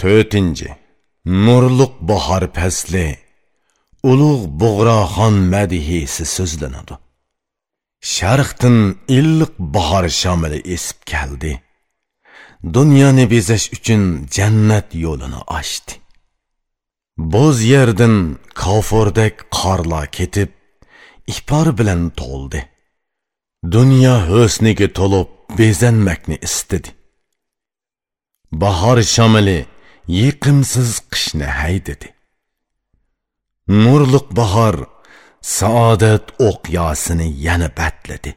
to'rtinchi nurliq bahor fasli ulug' bug'roxon madihisi so'zlanadi sharqdan illiq bahor shomili esib keldi dunyoni bezash uchun jannat yo'lini ochdi bo'z yerdan kofurdek qorlar ketib ipor bilan to'ldi. Dunyo husniga to'lib bezanmakni istadi bahor shomili yiqimsiz qishni haydadi nurliq bahor saodat o'qyosini yana batladi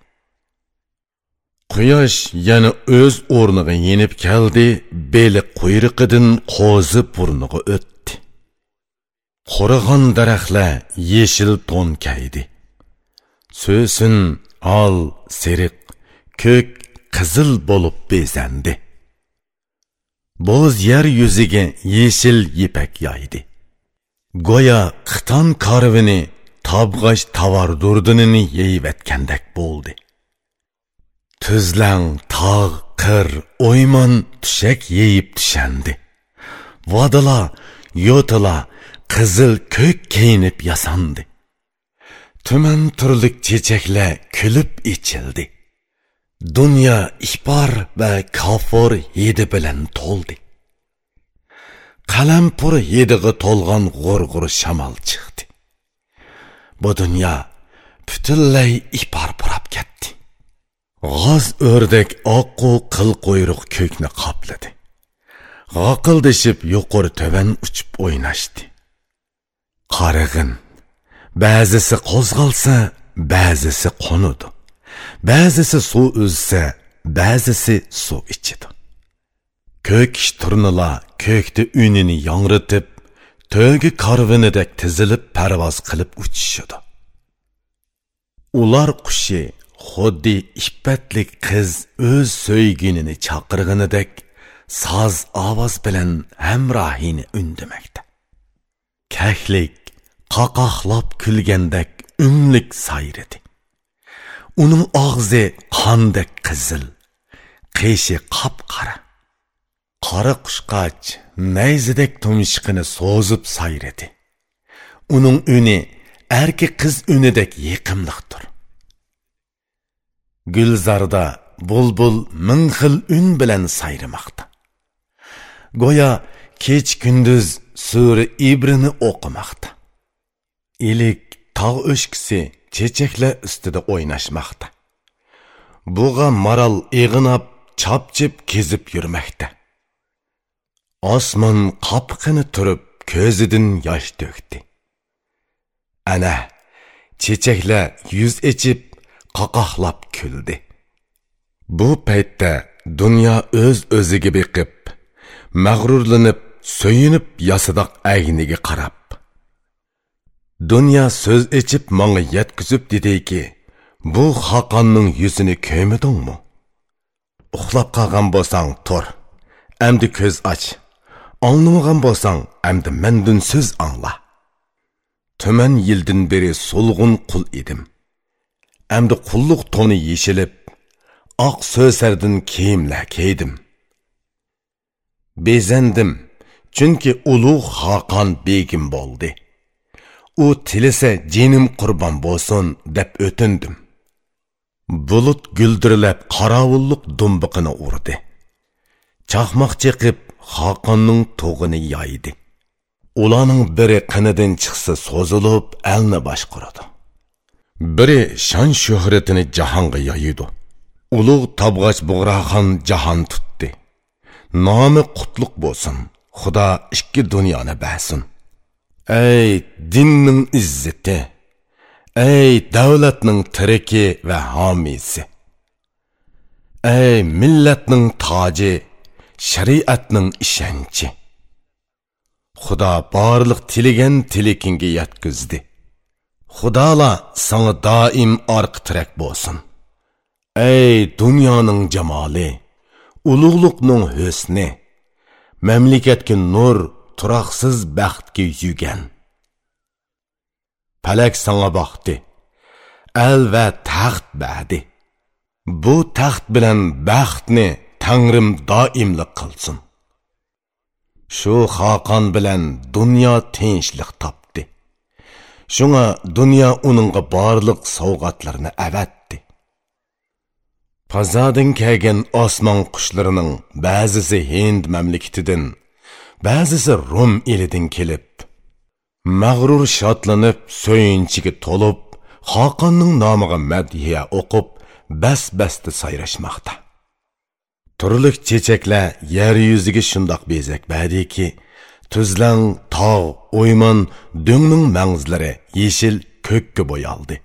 quyosh yana o'z o'rniga yenib keldi beli quyruqidan qo'zi burniga o'tdi. Qurig'on daraxtlar yeshil to'n kaydi. So'sin ol seriq ko'k qizil bo'lib bezandi. Bo'z yer yuziga yeshil yipak yoydi go'yo qiton karvini tabg'ash tovar durdinini yeyivatgandek bo'ldi tuzlang tog' qir o'ymon tushak yeyib tushandi vodala yo'tila qizil ko'k kiyinib yasandi tuman turlik chechaklar kulib ichildi dunyo ihbor va kofir hidi bilan to'ldi. Qalampur yedig'i to'lgan g'urg'ur shamol chiqdi. Bu dunyo butunlay ihbor burab ketdi. G'oz o'rdak oqqu qil qo'yruq ko'kni qopladi. G'oqildishib yuqori tovan uchib o'ynashdi. Qarig'in ba'zisi qo'zg'alsa ba'zisi qo'nudi ba'zisi suv o'zsa ba'zisi suv ichidi ko'k turnilar ko'kda unini yongritib to'gi karvinidek tizilib parvoz qilib uchishidi ular qushi xuddi ippatlik qiz o'z so'yginini chaqirg'inidek soz ovoz bilan hamrohini undimakda kahlik qaqoqlab kulgandek unlik sayridi uning og'zi qondek qizil qishi qop qora qora qushqoch nayzidek tumshiqini so'zib sayridi. Uning uni erki qiz unidek yiqimliqdir gulzarda bulbul ming xil un bilan sayramoqda go'yo kech kunduz suri ibrini o'qimoqda. Ilik tog' o'shkisi chechaklar ustida o'ynashmoqda. Bug'a maral ig'inab chopchib kezib yurmoqda. Osmon qopqini turib ko'zidan yosh to'kdi. Ana chechaklar yuz echib qaqoqlab kuldi. Bu paytda dunyo o'z o'ziga beqib mag'rurlanib so'yinib yasidoq agniga qarab. Dunyo so'z echib manga yetkizib dediki bu xoqonning yuzini ko'midingmi uxlab qolgan bo'lsang tur. Amdi ko'z och. Anglamagan bo'lsang amdi mandun so'z angla. Tuman yildan beri so'lg'un qul edim. Amdi qulluq to'ni yeshilib oq so'sardan kiyimlar kiydim bezandim chunki ulug' хақан begim bo'ldi. U tilisa jinim qurbon bo'lsin deb o'tindim. Bulut guldirlab qorovulliq dumbiqini urdi. Chaqmoq chiqib xoqonning tug'ini yoydi ularning biri qinidan chiqsa so'zilib elni boshqaradi. Biri shon shuhratini jahonga yoyidi. Ulug' tobg'ach bug'raxon jahon tutdi. Nomi qutlug' bo'lsin. Xudo ikki dunyoni basin. Ey dinning izzati ey davlatning tiriki va homiysi ey millatning toji shariatning ishonchi. Xudo borliq tilagan tilikingga yetkizdi xudola sana doim orqa tirak bo'lsin. Ey dunyoning jamoli ulug'liqning husni mamlakatga nur turoqsiz baxtga yugan. Palak sanga boqdi. Al va taxt badi. Bu taxt bilan baxtni tangrim doimlik qilsin. Shu xoqon bilan dunyo tinchlik topdi. Shunga dunyo uningga barliq sovg'atlarni avatdi. Fazodan kelgan osmon qushlarining ba'zisi hind mamlakatidan ba'zisi rum elidan kelib mag'rur shodlanib so'yinchiga to'lib xoqonning nomiga madhiya o'qib bas basti sayrashmoqda. Turli chechaklar yer yuziga shundoq bezak badiki tuzlang tog' o'ymon do'ngning mang'izlari yeshil ko'kka bo'yaldi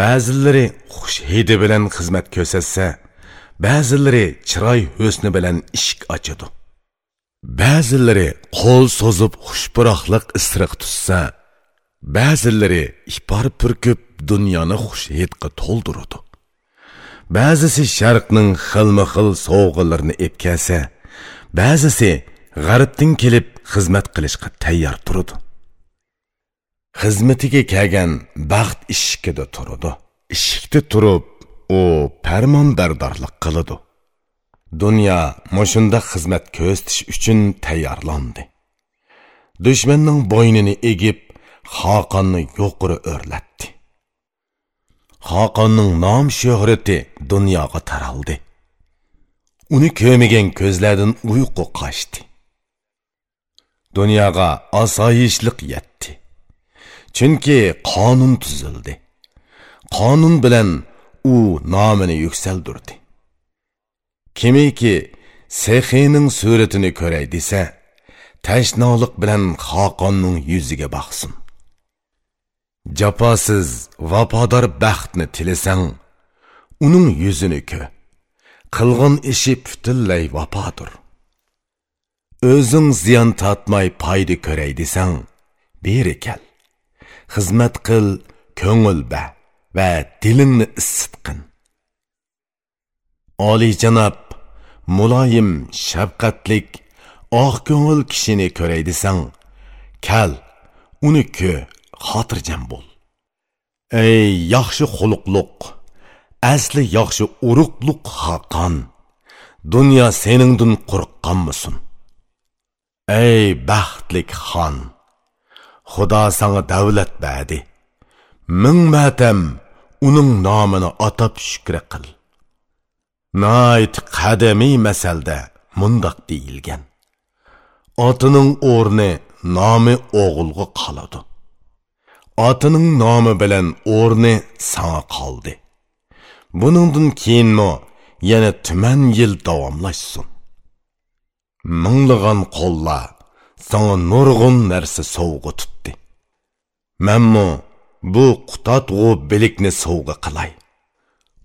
ba'zilari xush hidi bilan xizmat ko'rsatsa ba'zilari chiroy husni bilan ishk ochadi. Ba'zilari qo'l so'zib xushpuroqliq isriq tutsa ba'zilari ipor purkib dunyoni xush hidga to'ldiradi. Ba'zisi sharqning xilma xil sovg'ilarini epkasa ba'zisi g'arbdan kelib xizmat qilishga tayyor turadi. Xizmatiga kelgan baxt eshikida turadi. Eshikda turib u farmonbardorlik qiladi. Dunyo mushunda xizmat ko'rsatish uchun tayyorlandi. Dushmanning bo'ynini egib xoqonni yuqori o'rlatdi. Xoqonning nom shuhrati dunyoga taraldi. Uni ko'migan ko'zlardan uyqu qochdi. Dunyoga osoyishlik yetdi. Chunki qonun tuzildi. Qonun bilan u nomini yuksaldirdi kimiki sehiyning suratini ko'ray desa tashnoliq bilan xoqonning yuziga boqsin jafosiz vafodor baxtni tilasang uning yuzini ko qilg'in ishi butunlay vafodir. O'zing ziyon tortmay foyda ko'ray desang beri kel xizmat qil ko'ngil ba va dilingni isitqin oliyjanob muloyim shafqatlik oq ko'ngil kishini ko'ray desang kal uni ko xotirjam bo'l. Ey yaxshi xuluqliq asli yaxshi urug'liq xaqon dunyo seningdin qo'rqqanmisin ey baxtlik xon xudo sanga davlat berdi ming matam uning nomini atab shukr qil. Nayt qadami masalda mundaq deyilgan. Otining o'rni nomi o'g'ilga qoladi. Otining nomi bilan o'rni sana qoldi. Buningdan keyinmi yana tuman yil davomlashsin. Minglig'an qo'llar sana nurg'un narsa sovg'a tutdi. Mammo bu qutatg'u bilikni sovg'a qilay.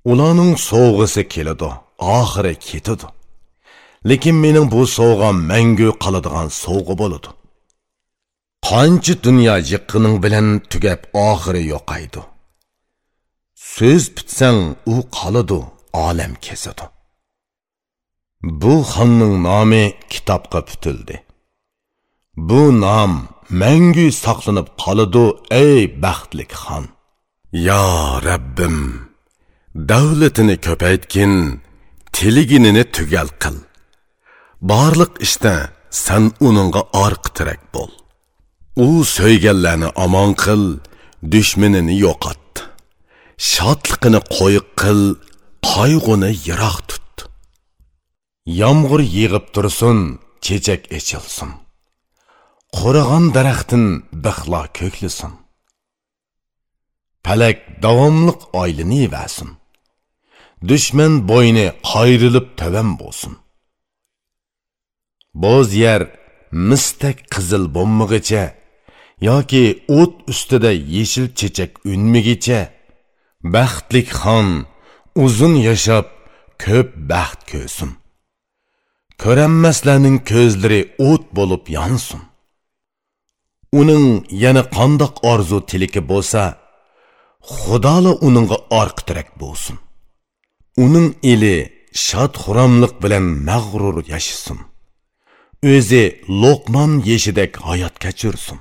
Ularning sovg'isi keladi oxiri ketadi. Lekin mening bu sovg'am mangu qoladigan sovg'a bo'ladi. Qancha dunyo yiqining bilan tugab oxiri yo'qaydi. So'z bitsang u qoladi olam kesadi. Bu xonning nomi kitobga putildi. Bu nom mangu saqlanib qoladi ey baxtlik xon yo rabbim! Davlatini ko'paytgin tiliginini tugal qil. Borliq ishda san uningga orqitirak bo'l. U so'yganlarni omon qil dushmanini yo'qot. Shodliqini qo'yiq qil qayg'uni yiroq tut. Yomg'ir yig'ib tursin chechak echilsin. Qurig'on daraxtin bixlo ko'klisin palak davomliq oylini vasin dushman bo'yni qayrilib tavam bo'lsin. Bo'z yer mistak qizil bo'lmag'icha yoki o't ustida yeshil chechak unmigicha baxtlik xon uzun yashab ko'p baxt ko'rsin. Ko'ranmaslarning ko'zlari o't bo'lib yonsin. Uning yana qandoq orzu tiliki bo'lsa xudola uningga orqitirak bo'lsin. Uning eli shod xuromliq bilan mag'rur yashasin o'zi lo'qmon yeshidek hayot kechirsin